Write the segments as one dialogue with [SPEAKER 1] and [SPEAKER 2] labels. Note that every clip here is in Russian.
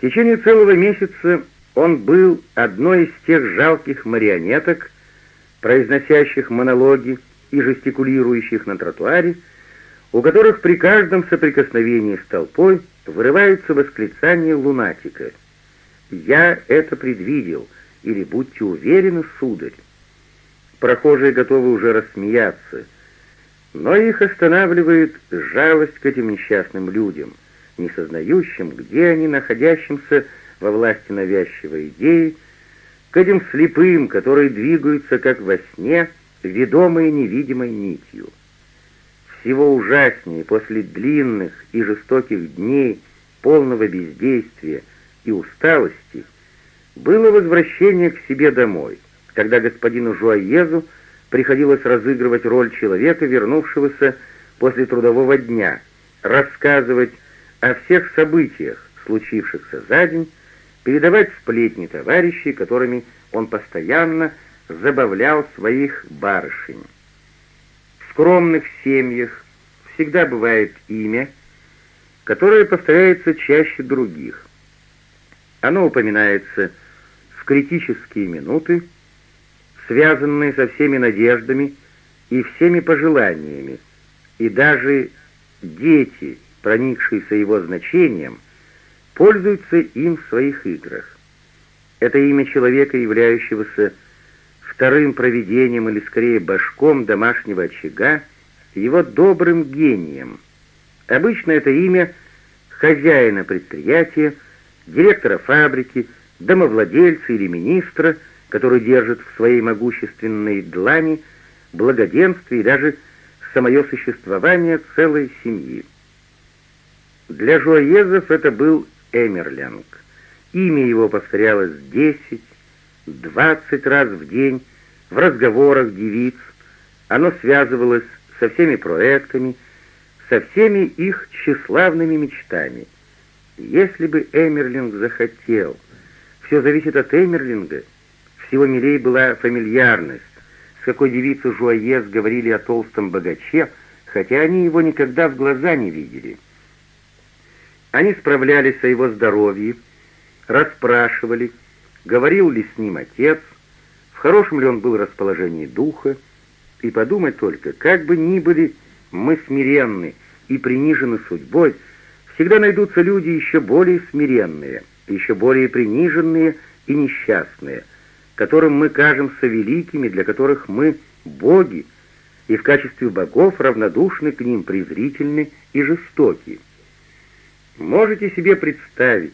[SPEAKER 1] В течение целого месяца он был одной из тех жалких марионеток, произносящих монологи и жестикулирующих на тротуаре, у которых при каждом соприкосновении с толпой вырываются восклицания лунатика. «Я это предвидел» или «Будьте уверены, сударь». Прохожие готовы уже рассмеяться, но их останавливает жалость к этим несчастным людям, не сознающим, где они, находящимся во власти навязчивой идеи, к этим слепым, которые двигаются, как во сне, ведомые невидимой нитью. Всего ужаснее после длинных и жестоких дней полного бездействия и усталости было возвращение к себе домой, когда господину Жуаезу приходилось разыгрывать роль человека, вернувшегося после трудового дня, рассказывать о всех событиях, случившихся за день, передавать сплетни товарищей, которыми он постоянно забавлял своих барышень. В скромных семьях всегда бывает имя, которое повторяется чаще других. Оно упоминается в критические минуты, связанные со всеми надеждами и всеми пожеланиями, и даже дети, проникшиеся его значением, пользуются им в своих играх. Это имя человека, являющегося вторым провидением или скорее башком домашнего очага, его добрым гением. Обычно это имя хозяина предприятия, директора фабрики, домовладельца или министра, который держит в своей могущественной длани благоденствие и даже самое существование целой семьи. Для жуаезов это был Эмерлянг. Имя его повторялось десять, двадцать раз в день в разговорах девиц. Оно связывалось со всеми проектами, со всеми их тщеславными мечтами. Если бы Эмерлинг захотел, все зависит от Эмерлинга, всего милей была фамильярность, с какой девицы Жуаез говорили о толстом богаче, хотя они его никогда в глаза не видели. Они справлялись о его здоровье, расспрашивали, говорил ли с ним отец, в хорошем ли он был расположении духа, и подумать только, как бы ни были мы смиренны и принижены судьбой, всегда найдутся люди еще более смиренные, еще более приниженные и несчастные, которым мы кажемся великими, для которых мы боги, и в качестве богов равнодушны к ним, презрительны и жестоки. Можете себе представить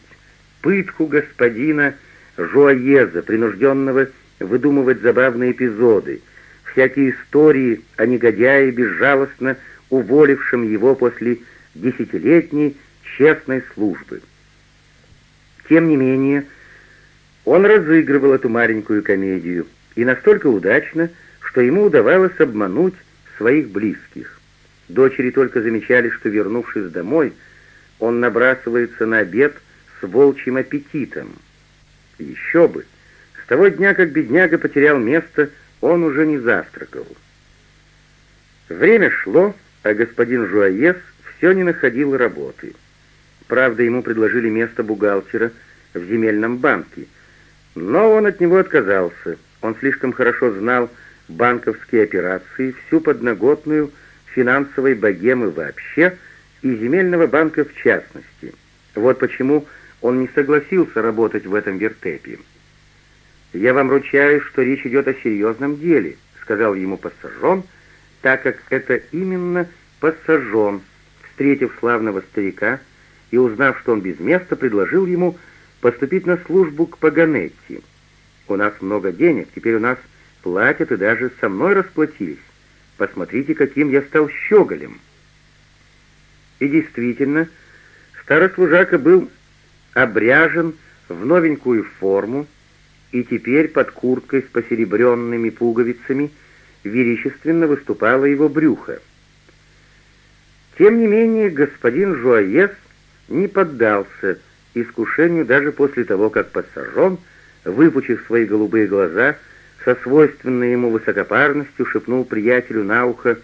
[SPEAKER 1] пытку господина Жуаеза, принужденного выдумывать забавные эпизоды, всякие истории о негодяе, безжалостно уволившем его после десятилетней честной службы. Тем не менее, он разыгрывал эту маленькую комедию, и настолько удачно, что ему удавалось обмануть своих близких. Дочери только замечали, что, вернувшись домой, он набрасывается на обед с волчьим аппетитом. Еще бы! С того дня, как бедняга потерял место, он уже не завтракал. Время шло, а господин Жуаес все не находил работы. Правда, ему предложили место бухгалтера в земельном банке, но он от него отказался. Он слишком хорошо знал банковские операции, всю подноготную финансовой богемы вообще и земельного банка в частности. Вот почему он не согласился работать в этом вертепе. «Я вам ручаюсь, что речь идет о серьезном деле», — сказал ему пассажон, так как это именно пассажон, встретив славного старика и узнав, что он без места, предложил ему поступить на службу к Паганетти. «У нас много денег, теперь у нас платят и даже со мной расплатились. Посмотрите, каким я стал щеголем». И действительно, старый служака был обряжен в новенькую форму, и теперь под курткой с посеребренными пуговицами величественно выступало его брюхо. Тем не менее, господин Жуаес не поддался искушению даже после того, как пассажон, выпучив свои голубые глаза, со свойственной ему высокопарностью шепнул приятелю на ухо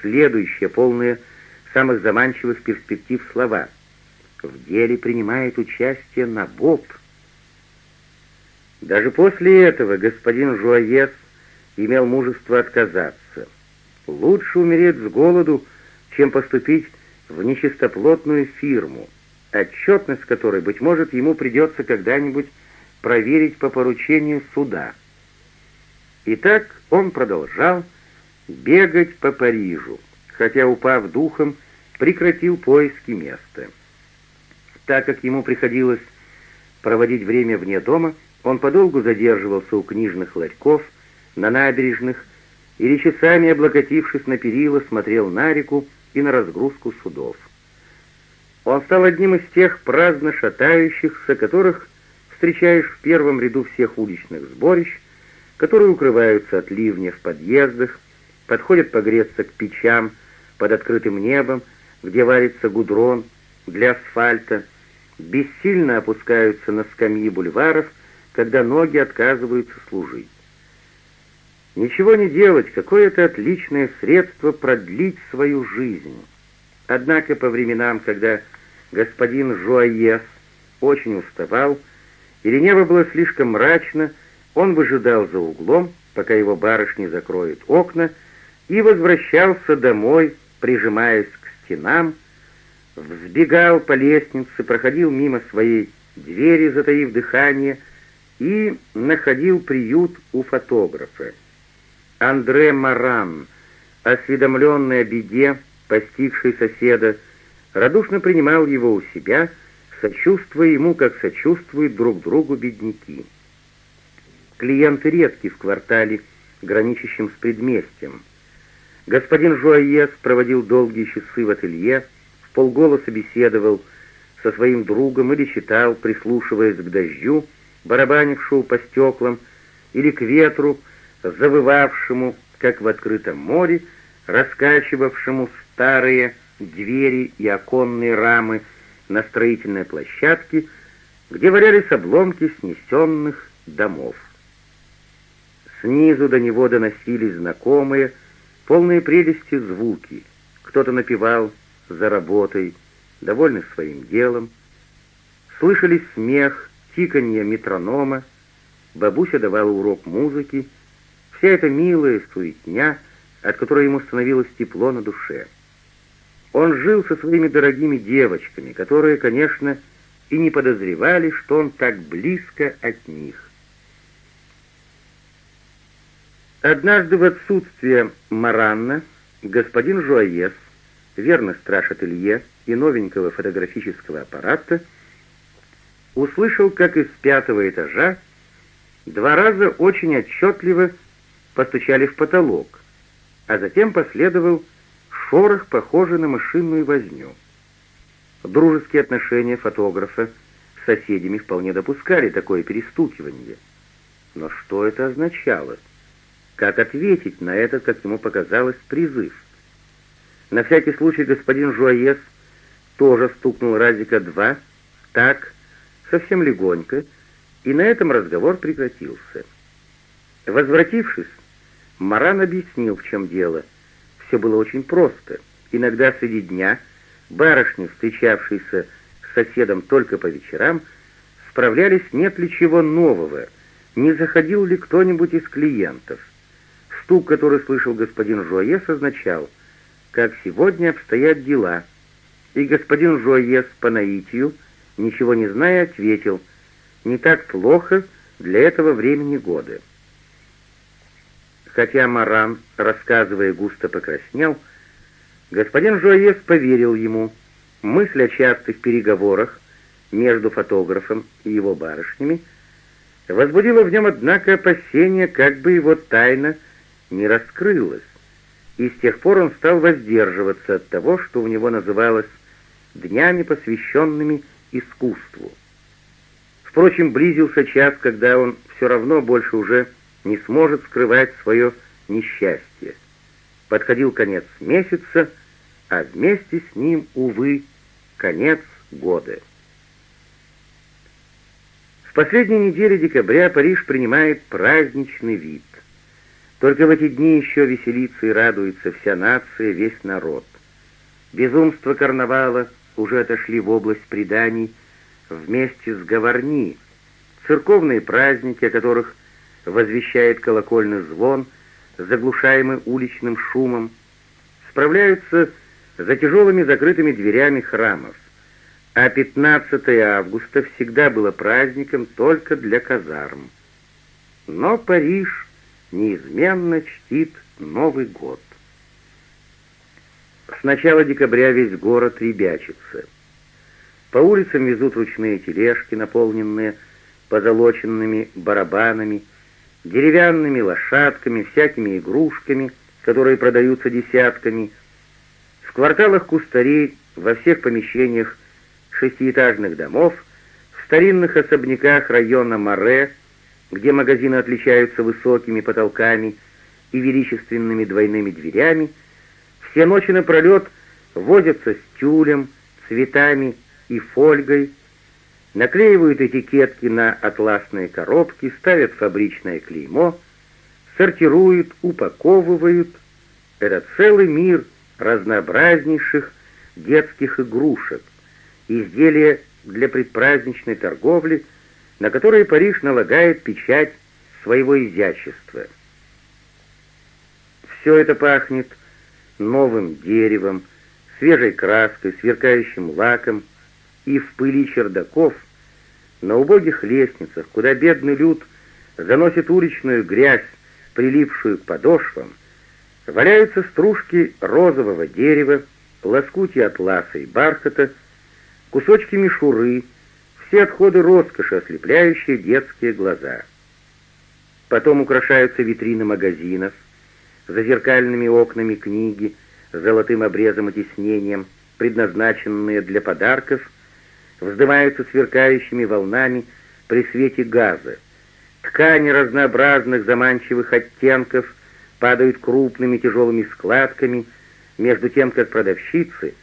[SPEAKER 1] следующее, полное самых заманчивых перспектив слова. в деле принимает участие на Боб. Даже после этого господин Жуаес имел мужество отказаться. Лучше умереть с голоду, чем поступить в нечистоплотную фирму, отчетность которой, быть может, ему придется когда-нибудь проверить по поручению суда. Итак, он продолжал бегать по Парижу, хотя, упав духом, прекратил поиски места. Так как ему приходилось проводить время вне дома, он подолгу задерживался у книжных ларьков, на набережных, или часами, облокотившись на перила, смотрел на реку и на разгрузку судов. Он стал одним из тех праздно шатающихся, которых встречаешь в первом ряду всех уличных сборищ, которые укрываются от ливня в подъездах, подходят погреться к печам под открытым небом, где варится гудрон для асфальта, бессильно опускаются на скамьи бульваров, когда ноги отказываются служить. Ничего не делать, какое-то отличное средство продлить свою жизнь. Однако по временам, когда господин Жуаес очень уставал, или небо было слишком мрачно, он выжидал за углом, пока его барышни закроют окна, и возвращался домой, прижимаясь к стенам, взбегал по лестнице, проходил мимо своей двери, затаив дыхание, и находил приют у фотографа. Андре Маран, осведомленный о беде, постигшей соседа, радушно принимал его у себя, сочувствуя ему, как сочувствуют друг другу бедняки. Клиенты редки в квартале, граничащем с предместьем. Господин Жуаес проводил долгие часы в ателье, в полголоса беседовал со своим другом или читал, прислушиваясь к дождю, барабанившему по стеклам, или к ветру, завывавшему, как в открытом море, раскачивавшему старые двери и оконные рамы на строительной площадке, где валялись обломки снесенных домов. Снизу до него доносились знакомые, полные прелести звуки. Кто-то напевал за работой, довольный своим делом. Слышались смех, тиканье метронома, бабуся давала урок музыки, вся эта милая суетня, от которой ему становилось тепло на душе. Он жил со своими дорогими девочками, которые, конечно, и не подозревали, что он так близко от них. Однажды в отсутствие Маранна господин Жуаес, верно страж ателье и новенького фотографического аппарата, услышал, как из пятого этажа два раза очень отчетливо постучали в потолок, а затем последовал шорох, похожий на машинную возню. Дружеские отношения фотографа с соседями вполне допускали такое перестукивание. Но что это означало? — как ответить на этот, как ему показалось, призыв. На всякий случай господин Жуаес тоже стукнул разика два, так, совсем легонько, и на этом разговор прекратился. Возвратившись, Маран объяснил, в чем дело. Все было очень просто. Иногда среди дня барышни, встречавшиеся с соседом только по вечерам, справлялись, нет ли чего нового, не заходил ли кто-нибудь из клиентов — Стук, который слышал господин Жуаес, означал, как сегодня обстоят дела. И господин Жуаес по наитию, ничего не зная, ответил, не так плохо для этого времени года. Хотя Маран, рассказывая, густо покраснел, господин Жуаес поверил ему. Мысль о частых переговорах между фотографом и его барышнями возбудила в нем, однако, опасение, как бы его тайна не раскрылось, и с тех пор он стал воздерживаться от того, что у него называлось «днями, посвященными искусству». Впрочем, близился час, когда он все равно больше уже не сможет скрывать свое несчастье. Подходил конец месяца, а вместе с ним, увы, конец года. В последней неделе декабря Париж принимает праздничный вид. Только в эти дни еще веселится и радуется вся нация, весь народ. Безумство карнавала уже отошли в область преданий вместе с говорни, церковные праздники, о которых возвещает колокольный звон, заглушаемый уличным шумом, справляются за тяжелыми закрытыми дверями храмов, а 15 августа всегда было праздником только для казарм. Но Париж неизменно чтит Новый год. С начала декабря весь город ребячится. По улицам везут ручные тележки, наполненные позолоченными барабанами, деревянными лошадками, всякими игрушками, которые продаются десятками. В кварталах кустарей, во всех помещениях шестиэтажных домов, в старинных особняках района Море, где магазины отличаются высокими потолками и величественными двойными дверями, все ночи напролет возятся с тюлем, цветами и фольгой, наклеивают этикетки на атласные коробки, ставят фабричное клеймо, сортируют, упаковывают. Это целый мир разнообразнейших детских игрушек, изделия для предпраздничной торговли, на которые Париж налагает печать своего изящества. Все это пахнет новым деревом, свежей краской, сверкающим лаком, и в пыли чердаков, на убогих лестницах, куда бедный люд заносит уличную грязь, прилипшую к подошвам, валяются стружки розового дерева, лоскутья атласа и бархата, кусочки мишуры, все отходы роскоши, ослепляющие детские глаза. Потом украшаются витрины магазинов, за зеркальными окнами книги с золотым обрезом и тиснением, предназначенные для подарков, вздымаются сверкающими волнами при свете газа. Ткани разнообразных заманчивых оттенков падают крупными тяжелыми складками, между тем как продавщицы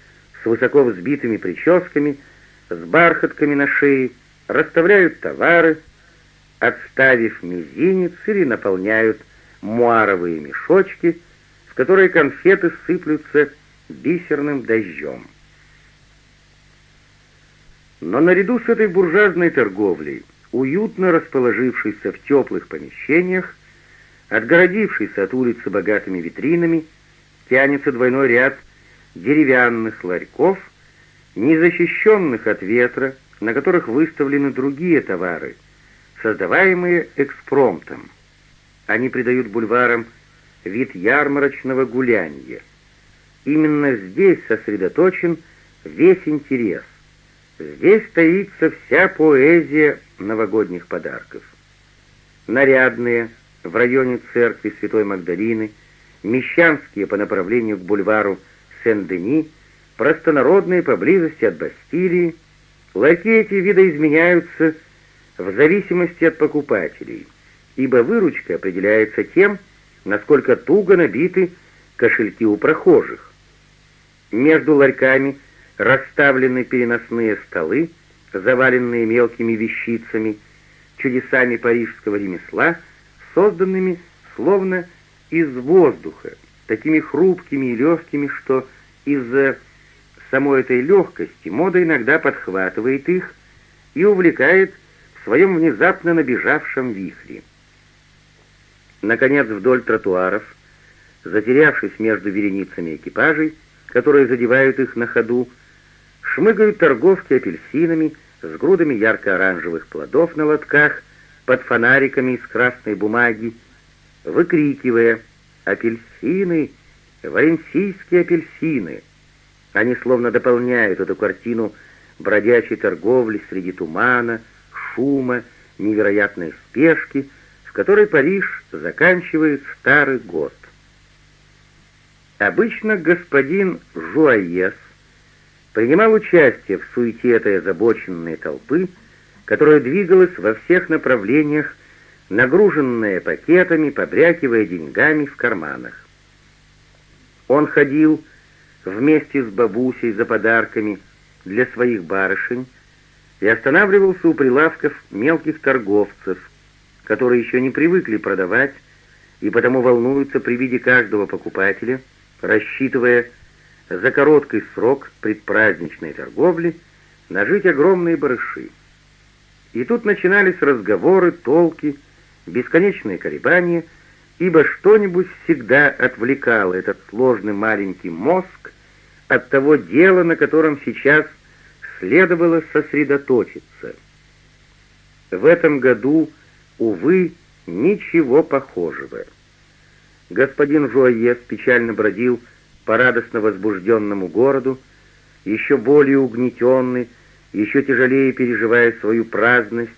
[SPEAKER 1] с высоко взбитыми прическами, с бархатками на шее, расставляют товары, отставив мизинец или наполняют муаровые мешочки, в которые конфеты сыплются бисерным дождем. Но наряду с этой буржуазной торговлей, уютно расположившейся в теплых помещениях, отгородившейся от улицы богатыми витринами, тянется двойной ряд деревянных ларьков, незащищенных от ветра, на которых выставлены другие товары, создаваемые экспромтом. Они придают бульварам вид ярмарочного гулянья. Именно здесь сосредоточен весь интерес. Здесь таится вся поэзия новогодних подарков. Нарядные в районе церкви Святой Магдалины, мещанские по направлению к бульвару Сен-Дени, простонародные поблизости от Бастилии, ларьки эти видоизменяются в зависимости от покупателей ибо выручка определяется тем, насколько туго набиты кошельки у прохожих. Между ларьками расставлены переносные столы, заваленные мелкими вещицами, чудесами парижского ремесла, созданными словно из воздуха, такими хрупкими и легкими, что из-за самой этой легкости мода иногда подхватывает их и увлекает в своем внезапно набежавшем вихре. Наконец, вдоль тротуаров, затерявшись между вереницами экипажей, которые задевают их на ходу, шмыгают торговки апельсинами с грудами ярко-оранжевых плодов на лотках под фонариками из красной бумаги, выкрикивая «Апельсины! Валенсийские апельсины!» Они словно дополняют эту картину бродячей торговли среди тумана, шума, невероятной спешки — в которой Париж заканчивает старый год. Обычно господин Жуаес принимал участие в суете этой озабоченной толпы, которая двигалась во всех направлениях, нагруженная пакетами, побрякивая деньгами в карманах. Он ходил вместе с бабусей за подарками для своих барышень и останавливался у прилавков мелких торговцев, которые еще не привыкли продавать и потому волнуются при виде каждого покупателя, рассчитывая за короткий срок предпраздничной торговли нажить огромные барыши. И тут начинались разговоры, толки, бесконечные колебания, ибо что-нибудь всегда отвлекало этот сложный маленький мозг от того дела, на котором сейчас следовало сосредоточиться. В этом году, увы, ничего похожего. Господин Жуаес печально бродил по радостно возбужденному городу, еще более угнетенный, еще тяжелее переживая свою праздность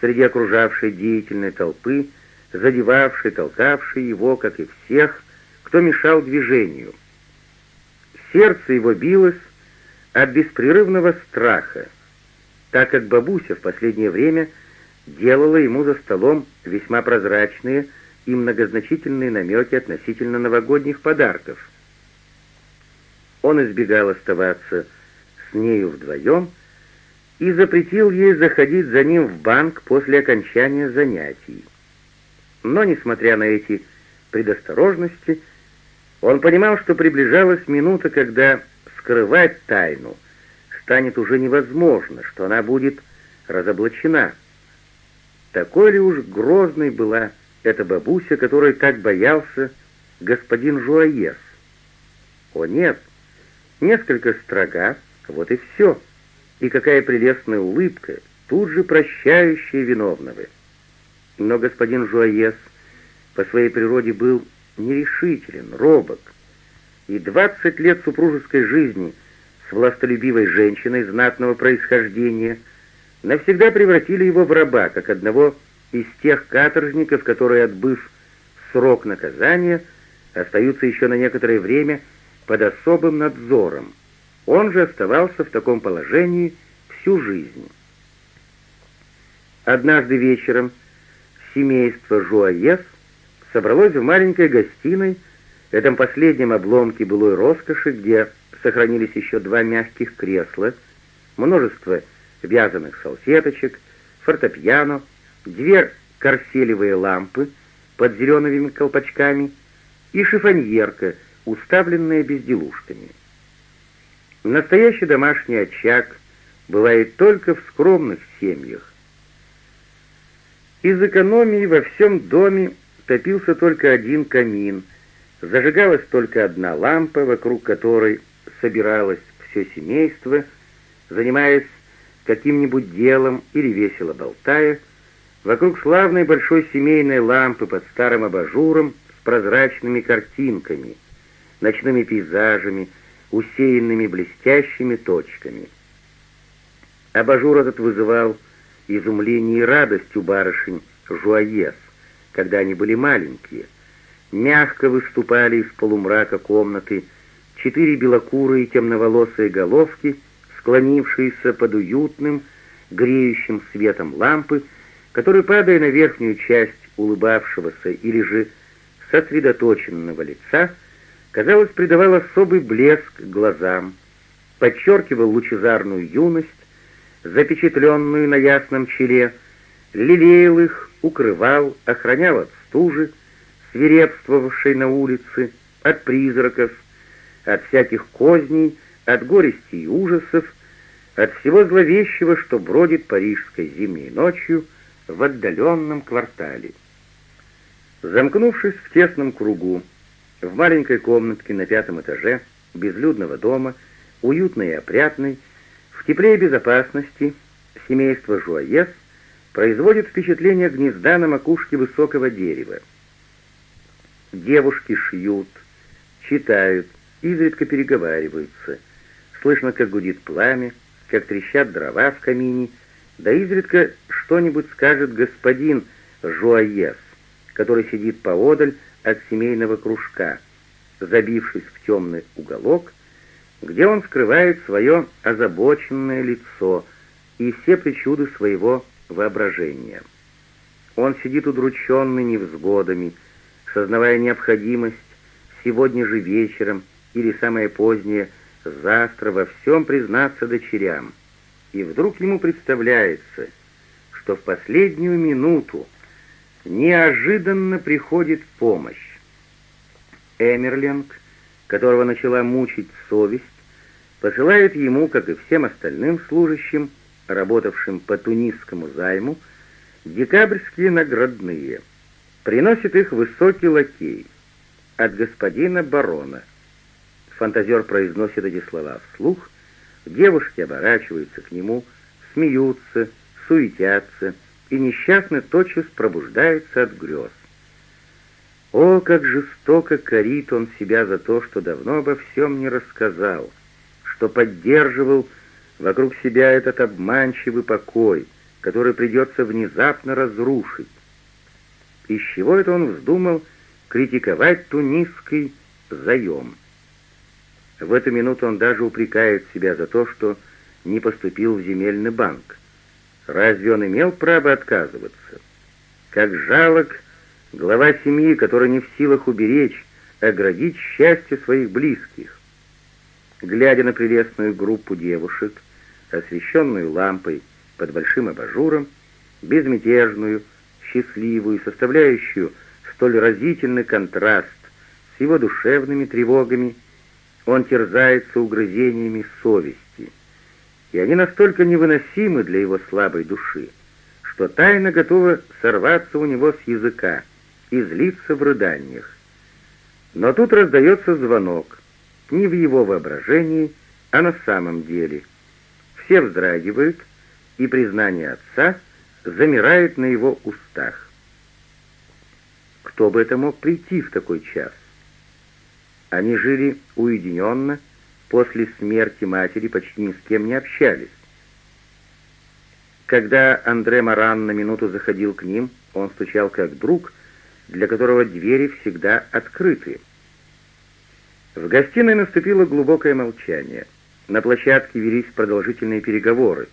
[SPEAKER 1] среди окружавшей деятельной толпы, задевавшей, толкавшей его, как и всех, кто мешал движению. Сердце его билось от беспрерывного страха, так как бабуся в последнее время делала ему за столом весьма прозрачные и многозначительные намеки относительно новогодних подарков. Он избегал оставаться с нею вдвоем, и запретил ей заходить за ним в банк после окончания занятий. Но, несмотря на эти предосторожности, он понимал, что приближалась минута, когда скрывать тайну станет уже невозможно, что она будет разоблачена. Такой ли уж грозной была эта бабуся, которой так боялся господин Жуаес? О нет, несколько строга, вот и все — и какая прелестная улыбка, тут же прощающая виновного. Но господин Жуаес по своей природе был нерешителен, робок, и двадцать лет супружеской жизни с властолюбивой женщиной знатного происхождения навсегда превратили его в раба, как одного из тех каторжников, которые, отбыв срок наказания, остаются еще на некоторое время под особым надзором. Он же оставался в таком положении всю жизнь. Однажды вечером семейство Жуаес собралось в маленькой гостиной, этом последнем обломке былой роскоши, где сохранились еще два мягких кресла, множество вязаных салфеточек, фортепиано, две корселевые лампы под зелеными колпачками и шифоньерка, уставленная безделушками. Настоящий домашний очаг бывает только в скромных семьях. Из экономии во всем доме топился только один камин, зажигалась только одна лампа, вокруг которой собиралось все семейство, занимаясь каким-нибудь делом или весело болтая, вокруг славной большой семейной лампы под старым абажуром с прозрачными картинками, ночными пейзажами, усеянными блестящими точками. Абажур этот вызывал изумление и радость у барышень Жуаес, когда они были маленькие. Мягко выступали из полумрака комнаты четыре белокурые темноволосые головки, склонившиеся под уютным, греющим светом лампы, который, падая на верхнюю часть улыбавшегося или же сосредоточенного лица, казалось, придавал особый блеск глазам, подчеркивал лучезарную юность, запечатленную на ясном челе, лелеял их, укрывал, охранял от стужи, свирепствовавшей на улице, от призраков, от всяких козней, от горести и ужасов, от всего зловещего, что бродит парижской зимней ночью в отдаленном квартале. Замкнувшись в тесном кругу, в маленькой комнатке на пятом этаже безлюдного дома, уютной и опрятной, в тепле и безопасности, семейство Жуаес производит впечатление гнезда на макушке высокого дерева. Девушки шьют, читают, изредка переговариваются. Слышно, как гудит пламя, как трещат дрова в камине, да изредка что-нибудь скажет господин Жуаес, который сидит поодаль от семейного кружка, забившись в темный уголок, где он скрывает свое озабоченное лицо и все причуды своего воображения. Он сидит удрученный невзгодами, сознавая необходимость сегодня же вечером или самое позднее завтра во всем признаться дочерям. И вдруг ему представляется, что в последнюю минуту неожиданно приходит помощь. Эмерлинг, которого начала мучить совесть, посылает ему, как и всем остальным служащим, работавшим по тунисскому займу, декабрьские наградные. Приносит их высокий лакей от господина барона. Фантазер произносит эти слова вслух, девушки оборачиваются к нему, смеются, суетятся, и несчастный тотчас пробуждается от грез. О, как жестоко корит он себя за то, что давно обо всем не рассказал, что поддерживал вокруг себя этот обманчивый покой, который придется внезапно разрушить. Из чего это он вздумал критиковать тунисский заем? В эту минуту он даже упрекает себя за то, что не поступил в земельный банк. Разве он имел право отказываться? Как жалок глава семьи, который не в силах уберечь, оградить счастье своих близких. Глядя на прелестную группу девушек, освещенную лампой под большим абажуром, безмятежную, счастливую, составляющую столь разительный контраст с его душевными тревогами, он терзается угрызениями совести, и они настолько невыносимы для его слабой души, что тайна готова сорваться у него с языка и злиться в рыданиях. Но тут раздается звонок, не в его воображении, а на самом деле. Все вздрагивают, и признание отца замирает на его устах. Кто бы это мог прийти в такой час? Они жили уединенно, после смерти матери почти ни с кем не общались. Когда Андре Маран на минуту заходил к ним, он стучал как друг, для которого двери всегда открыты. В гостиной наступило глубокое молчание. На площадке велись продолжительные переговоры.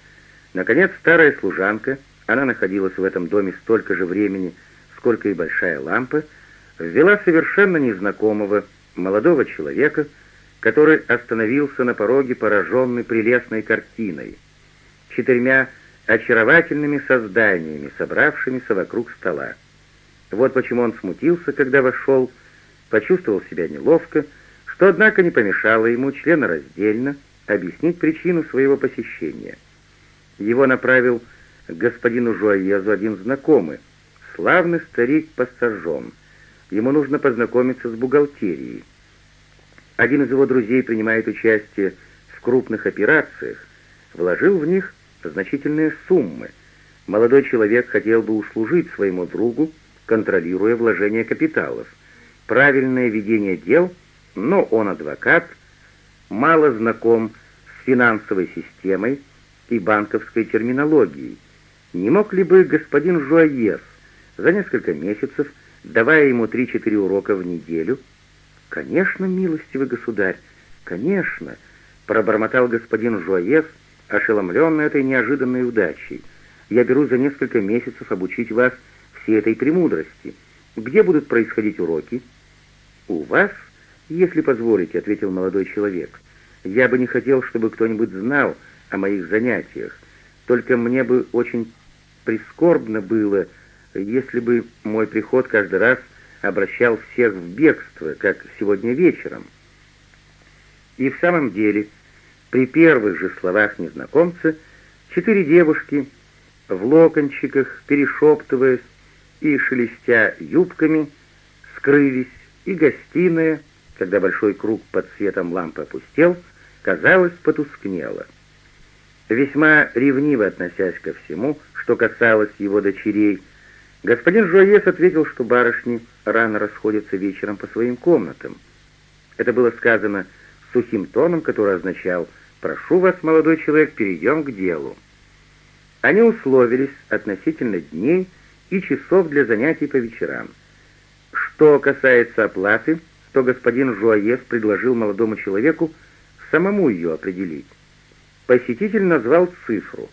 [SPEAKER 1] Наконец, старая служанка, она находилась в этом доме столько же времени, сколько и большая лампа, ввела совершенно незнакомого молодого человека, который остановился на пороге, пораженный прелестной картиной, четырьмя очаровательными созданиями, собравшимися вокруг стола. Вот почему он смутился, когда вошел, почувствовал себя неловко, что, однако, не помешало ему членораздельно объяснить причину своего посещения. Его направил к господину Жуаезу один знакомый, славный старик Пассажон. Ему нужно познакомиться с бухгалтерией. Один из его друзей принимает участие в крупных операциях, вложил в них значительные суммы. Молодой человек хотел бы услужить своему другу, контролируя вложение капиталов. Правильное ведение дел, но он адвокат, мало знаком с финансовой системой и банковской терминологией. Не мог ли бы господин Жуаес за несколько месяцев, давая ему 3-4 урока в неделю, «Конечно, милостивый государь, конечно», — пробормотал господин Жуаес, ошеломленный этой неожиданной удачей. «Я беру за несколько месяцев обучить вас всей этой премудрости. Где будут происходить уроки?» «У вас, если позволите», — ответил молодой человек. «Я бы не хотел, чтобы кто-нибудь знал о моих занятиях. Только мне бы очень прискорбно было, если бы мой приход каждый раз обращал всех в бегство, как сегодня вечером». И в самом деле, при первых же словах незнакомца, четыре девушки в локончиках, перешептываясь, и, шелестя юбками, скрылись, и гостиная, когда большой круг под светом лампы опустел, казалось, потускнела. Весьма ревниво относясь ко всему, что касалось его дочерей, господин Жуаес ответил, что барышни рано расходятся вечером по своим комнатам. Это было сказано сухим тоном, который означал «Прошу вас, молодой человек, перейдем к делу». Они условились относительно дней, и часов для занятий по вечерам. Что касается оплаты, то господин Жуаес предложил молодому человеку самому ее определить. Посетитель назвал цифру.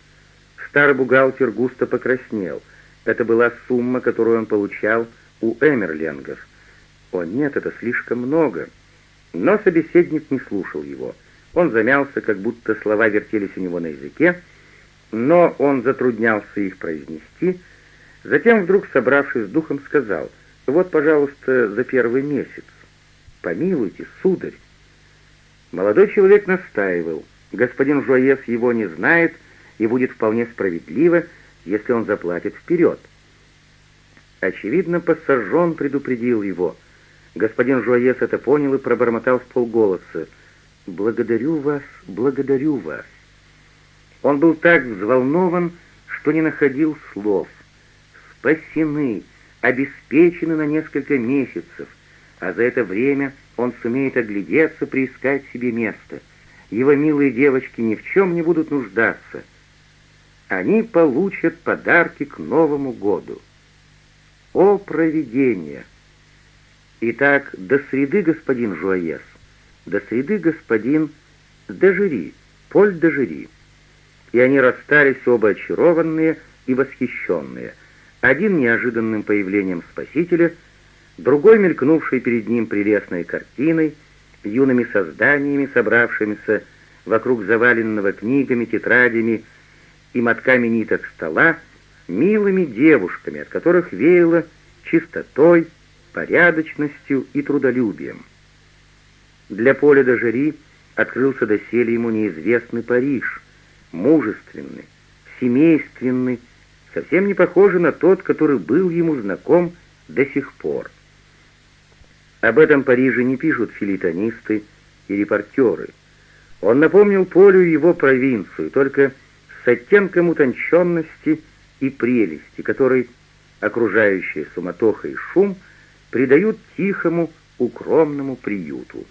[SPEAKER 1] Старый бухгалтер густо покраснел. Это была сумма, которую он получал у Эмерленгов. О нет, это слишком много. Но собеседник не слушал его. Он замялся, как будто слова вертелись у него на языке, но он затруднялся их произнести, Затем, вдруг собравшись с духом, сказал, «Вот, пожалуйста, за первый месяц. Помилуйте, сударь, Молодой человек настаивал. Господин Жуаес его не знает, и будет вполне справедливо, если он заплатит вперед. Очевидно, пассажон предупредил его. Господин Жуаес это понял и пробормотал в полголоса. «Благодарю вас, благодарю вас». Он был так взволнован, что не находил слов. «Спасены, обеспечены на несколько месяцев, а за это время он сумеет оглядеться, приискать себе место. Его милые девочки ни в чем не будут нуждаться. Они получат подарки к Новому году. О, провидение! Итак, до среды, господин Жуаес, до среды, господин Дежери, Поль Дежери. И они расстались оба очарованные и восхищенные, один неожиданным появлением Спасителя — другой, мелькнувший перед ним прелестной картиной, юными созданиями, собравшимися вокруг заваленного книгами, тетрадями и мотками ниток стола, милыми девушками, от которых веяло чистотой, порядочностью и трудолюбием. Для Поля Дожери открылся доселе ему неизвестный Париж, мужественный, семейственный, совсем не похожий на тот, который был ему знаком до сих пор. Об этом Париже не пишут филитонисты и репортеры. Он напомнил Полю его провинцию, только с оттенком утонченности и прелести, который окружающая суматоха и шум придают тихому, укромному приюту.